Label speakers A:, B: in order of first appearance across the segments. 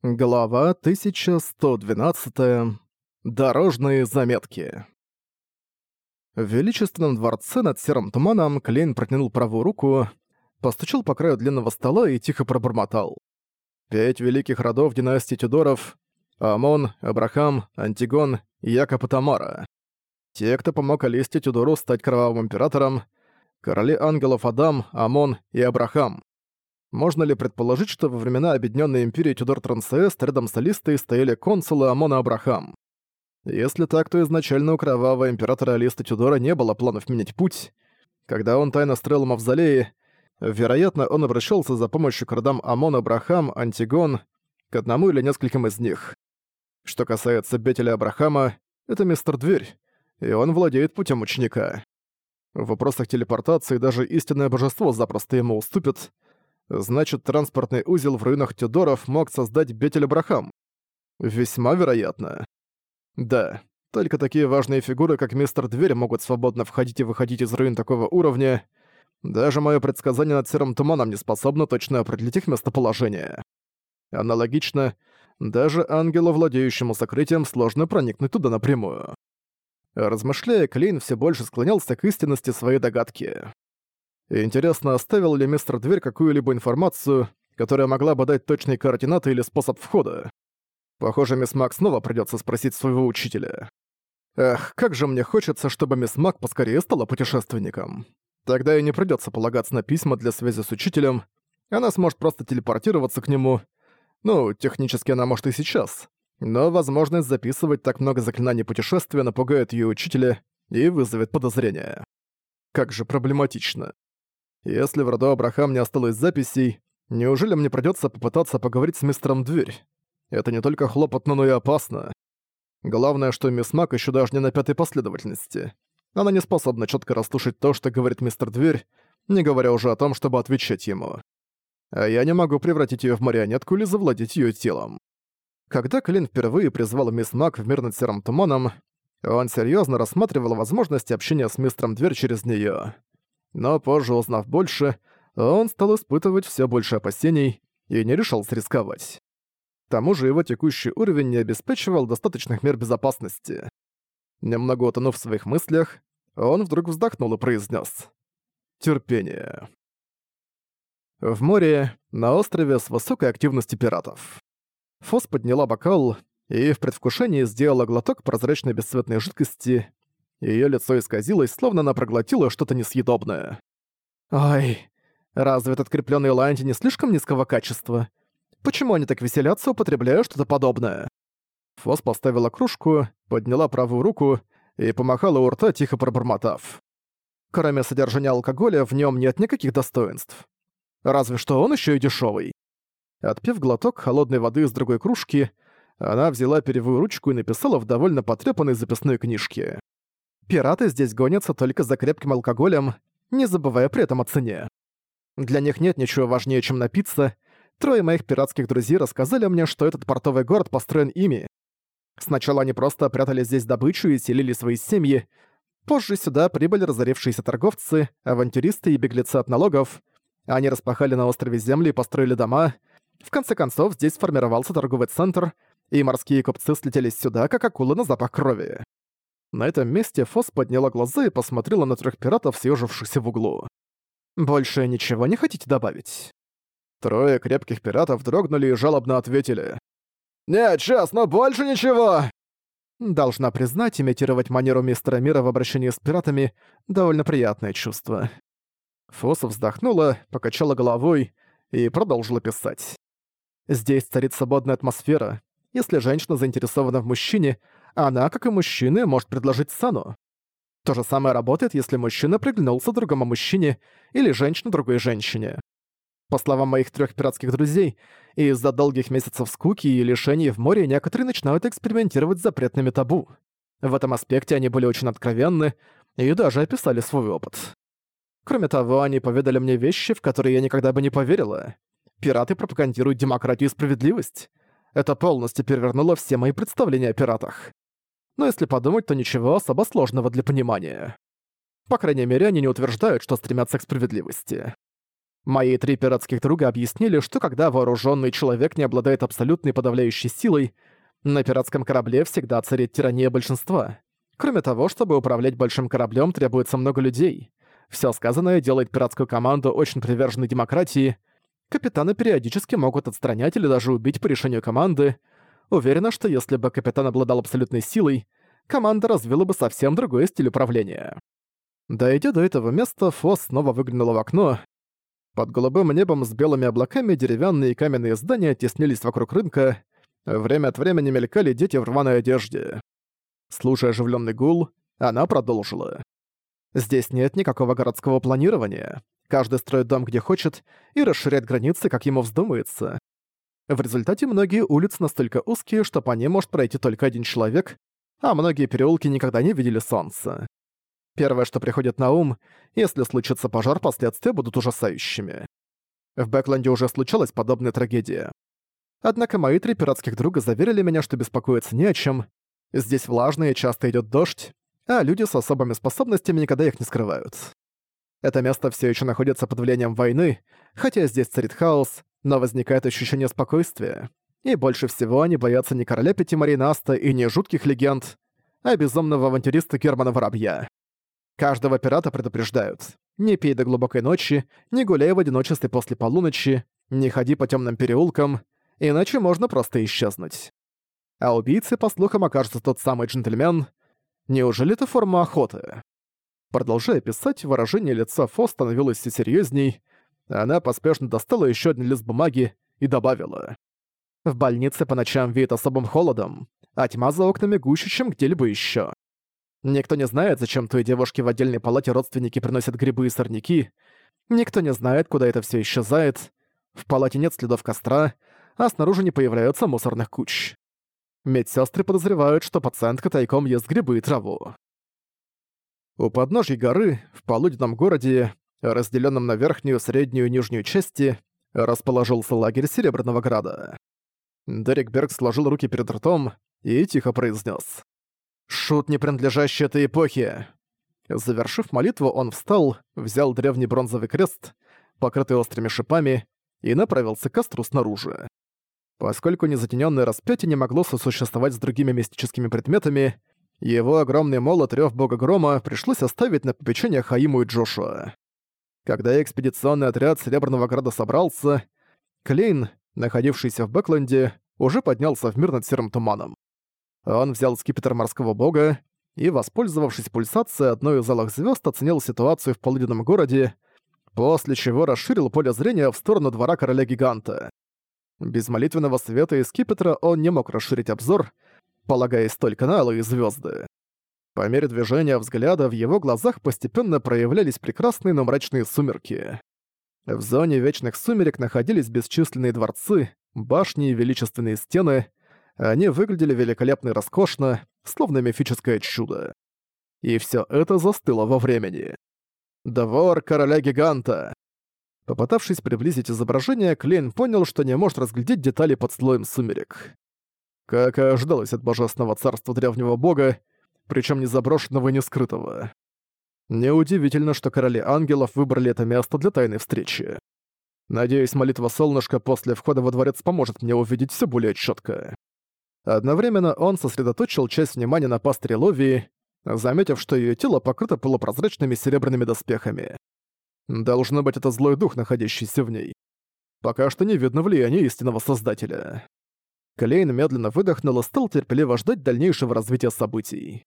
A: Глава 1112. Дорожные заметки. В величественном дворце над серым туманом Клейн протянул правую руку, постучал по краю длинного стола и тихо пробормотал. Пять великих родов династии Тюдоров — Амон, Абрахам, Антигон и Якоб и Тамара. Те, кто помог Алисте Тюдору стать кровавым императором, короли ангелов Адам, Амон и Абрахам. Можно ли предположить, что во времена объединенной империи Тюдор Трансест рядом с Алистой стояли консулы Амона Абрахам? Если так, то изначально у кровавого императора Алиста Тюдора не было планов менять путь. Когда он тайно строил мавзолеи, вероятно, он обращался за помощью к родам Амон Абрахам, Антигон, к одному или нескольким из них. Что касается Бетеля Абрахама, это мистер Дверь, и он владеет путем ученика. В вопросах телепортации даже истинное божество запросто ему уступит — значит транспортный узел в руинах Тюдоров мог создать Бетель Брахам. Весьма вероятно. Да, только такие важные фигуры, как Мистер Дверь, могут свободно входить и выходить из руин такого уровня. Даже мое предсказание над Серым Туманом не способно точно определить их местоположение. Аналогично, даже ангелу, владеющему сокрытием, сложно проникнуть туда напрямую. Размышляя, Клейн все больше склонялся к истинности своей догадки. Э, интересно, оставил ли мистер Дверь какую-либо информацию, которая могла бы дать точные координаты или способ входа? Похоже, мисс Мак снова придётся спросить своего учителя. Эх, как же мне хочется, чтобы мисс Мак поскорее стала путешественником. Тогда ей не придётся полагаться на письма для связи с учителем, она сможет просто телепортироваться к нему. Ну, технически она может и сейчас. Но возможность записывать так много заклинаний путешествия напугает её учителя и вызовет подозрения. Как же проблематично. Если в роду Абрахам не осталось записей, неужели мне придётся попытаться поговорить с мистером Дверь? Это не только хлопотно, но и опасно. Главное, что мисс Мак ещё даже не на пятой последовательности. Она не способна чётко расслушать то, что говорит мистер Дверь, не говоря уже о том, чтобы отвечать ему. А я не могу превратить её в марионетку или завладеть её телом. Когда Клин впервые призвал мисс Мак в мир над серым туманом, он серьёзно рассматривал возможность общения с мистером Дверь через неё но позже, узнав больше, он стал испытывать все больше опасений и не решался рисковать. К тому же его текущий уровень не обеспечивал достаточных мер безопасности. Немного утонув в своих мыслях, он вдруг вздохнул и произнес: «Терпение». В море, на острове с высокой активностью пиратов. Фос подняла бокал и в предвкушении сделала глоток прозрачной бесцветной жидкости, Её лицо исказилось, словно она проглотила что-то несъедобное. «Ой, разве этот крепленный ланти не слишком низкого качества? Почему они так веселятся, употребляя что-то подобное?» Фос поставила кружку, подняла правую руку и помахала у рта, тихо пробормотав. Кроме содержания алкоголя, в нем нет никаких достоинств. Разве что он еще и дешевый. Отпив глоток холодной воды из другой кружки, она взяла перьевую ручку и написала в довольно потрепанной записной книжке. Пираты здесь гонятся только за крепким алкоголем, не забывая при этом о цене. Для них нет ничего важнее, чем напиться. Трое моих пиратских друзей рассказали мне, что этот портовый город построен ими. Сначала они просто прятали здесь добычу и селили свои семьи. Позже сюда прибыли разорившиеся торговцы, авантюристы и беглецы от налогов. Они распахали на острове земли и построили дома. В конце концов, здесь сформировался торговый центр, и морские купцы слетелись сюда, как акулы на запах крови. На этом месте Фос подняла глаза и посмотрела на трех пиратов, съежившихся в углу. «Больше ничего не хотите добавить?» Трое крепких пиратов дрогнули и жалобно ответили. «Нет, честно, больше ничего!» Должна признать, имитировать манеру мистера Мира в обращении с пиратами — довольно приятное чувство. Фос вздохнула, покачала головой и продолжила писать. Здесь царит свободная атмосфера. Если женщина заинтересована в мужчине — она, как и мужчины, может предложить Сану. То же самое работает, если мужчина приглянулся другому мужчине или женщина другой женщине. По словам моих трех пиратских друзей, из-за долгих месяцев скуки и лишений в море некоторые начинают экспериментировать с запретными табу. В этом аспекте они были очень откровенны и даже описали свой опыт. Кроме того, они поведали мне вещи, в которые я никогда бы не поверила. Пираты пропагандируют демократию и справедливость. Это полностью перевернуло все мои представления о пиратах но если подумать, то ничего особо сложного для понимания. По крайней мере, они не утверждают, что стремятся к справедливости. Мои три пиратских друга объяснили, что когда вооруженный человек не обладает абсолютной подавляющей силой, на пиратском корабле всегда царит тирания большинства. Кроме того, чтобы управлять большим кораблем, требуется много людей. Все сказанное делает пиратскую команду очень приверженной демократии. Капитаны периодически могут отстранять или даже убить по решению команды. Уверена, что если бы капитан обладал абсолютной силой, команда развела бы совсем другой стиль управления. Дойдя до этого места, Фос снова выглянула в окно. Под голубым небом с белыми облаками деревянные и каменные здания теснились вокруг рынка, время от времени мелькали дети в рваной одежде. Слушая оживленный гул, она продолжила. «Здесь нет никакого городского планирования. Каждый строит дом где хочет и расширяет границы, как ему вздумается. В результате многие улицы настолько узкие, что по ним может пройти только один человек, а многие переулки никогда не видели солнца. Первое, что приходит на ум, если случится пожар, последствия будут ужасающими. В Бэкленде уже случалась подобная трагедия. Однако мои три пиратских друга заверили меня, что беспокоиться не о чем. Здесь влажно и часто идет дождь, а люди с особыми способностями никогда их не скрывают. Это место все еще находится под влиянием войны, хотя здесь царит хаос, но возникает ощущение спокойствия. И больше всего они боятся не короля Пяти Маринаста и не жутких легенд, а безумного авантюриста Германа Воробья. Каждого пирата предупреждают. Не пей до глубокой ночи, не гуляй в одиночестве после полуночи, не ходи по темным переулкам, иначе можно просто исчезнуть. А убийцей, по слухам, окажется тот самый джентльмен. Неужели это форма охоты? Продолжая писать, выражение лица Фо становилось все серьезней. Она поспешно достала еще один лист бумаги и добавила. В больнице по ночам веет особым холодом, а тьма за окнами гуще, чем где-либо еще. Никто не знает, зачем той девушке в отдельной палате родственники приносят грибы и сорняки. Никто не знает, куда это все исчезает. В палате нет следов костра, а снаружи не появляются мусорных куч. Медсестры подозревают, что пациентка тайком ест грибы и траву. У подножья горы, в полуденном городе, разделенном на верхнюю, среднюю и нижнюю части, расположился лагерь Серебряного Града. Дерек Берг сложил руки перед ртом и тихо произнес: «Шут, не принадлежащий этой эпохе!» Завершив молитву, он встал, взял древний бронзовый крест, покрытый острыми шипами, и направился к костру снаружи. Поскольку незатенённое распятие не могло сосуществовать с другими мистическими предметами, его огромный молот рёв бога грома пришлось оставить на попечение Хаиму и Джошуа. Когда экспедиционный отряд Серебряного Града собрался, Клейн, находившийся в Бэкленде, уже поднялся в мир над серым туманом. Он взял скипетр морского бога и, воспользовавшись пульсацией одной из алых звезд, оценил ситуацию в полуденном городе, после чего расширил поле зрения в сторону двора короля-гиганта. Без молитвенного света и скипетра он не мог расширить обзор, полагаясь только на алые звезды. По мере движения взгляда в его глазах постепенно проявлялись прекрасные, но мрачные сумерки. В зоне Вечных Сумерек находились бесчисленные дворцы, башни и величественные стены. Они выглядели великолепно и роскошно, словно мифическое чудо. И все это застыло во времени. Двор короля-гиганта. Попытавшись приблизить изображение, Клейн понял, что не может разглядеть детали под слоем сумерек. Как и ожидалось от божественного царства древнего бога, причем не заброшенного и не скрытого. Неудивительно, что короли ангелов выбрали это место для тайной встречи. Надеюсь, молитва солнышка после входа во дворец поможет мне увидеть все более четко. Одновременно он сосредоточил часть внимания на пастыре Ловии, заметив, что ее тело покрыто полупрозрачными серебряными доспехами. Должно быть, это злой дух, находящийся в ней. Пока что не видно влияния истинного Создателя. Клейн медленно выдохнул и стал терпеливо ждать дальнейшего развития событий.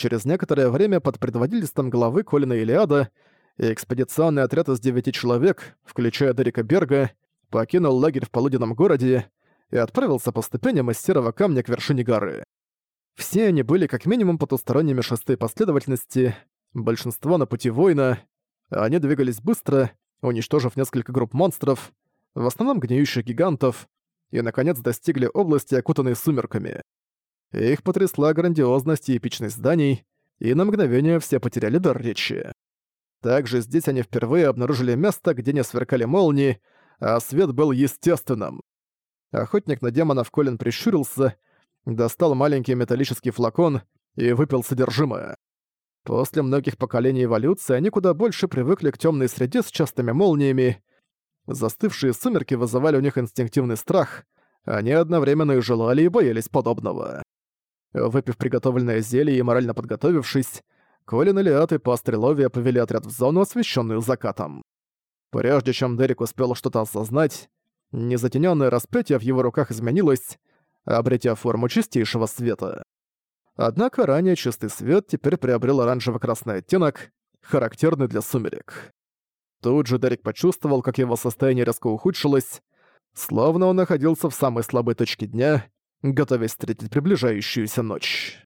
A: Через некоторое время под предводительством главы Колина Илиада экспедиционный отряд из девяти человек, включая Дерека Берга, покинул лагерь в полуденном городе и отправился по ступеням из серого камня к вершине горы. Все они были как минимум потусторонними шестой последовательности, большинство на пути воина. Они двигались быстро, уничтожив несколько групп монстров, в основном гниющих гигантов, и, наконец, достигли области, окутанной сумерками. Их потрясла грандиозность и эпичность зданий, и на мгновение все потеряли дар речи. Также здесь они впервые обнаружили место, где не сверкали молнии, а свет был естественным. Охотник на демонов Колин прищурился, достал маленький металлический флакон и выпил содержимое. После многих поколений эволюции они куда больше привыкли к темной среде с частыми молниями. Застывшие сумерки вызывали у них инстинктивный страх, они одновременно и желали и боялись подобного. Э, выпив приготовленное зелье и морально подготовившись, Колин, Элиат и пастырь Ловия повели отряд в зону, освещенную закатом. Прежде чем Дерек успел что-то осознать, незатенённое распятие в его руках изменилось, обретя форму чистейшего света. Однако ранее чистый свет теперь приобрел оранжево-красный оттенок, характерный для сумерек. Тут же Дерек почувствовал, как его состояние резко ухудшилось, словно он находился в самой слабой точке дня — готовясь встретить приближающуюся ночь.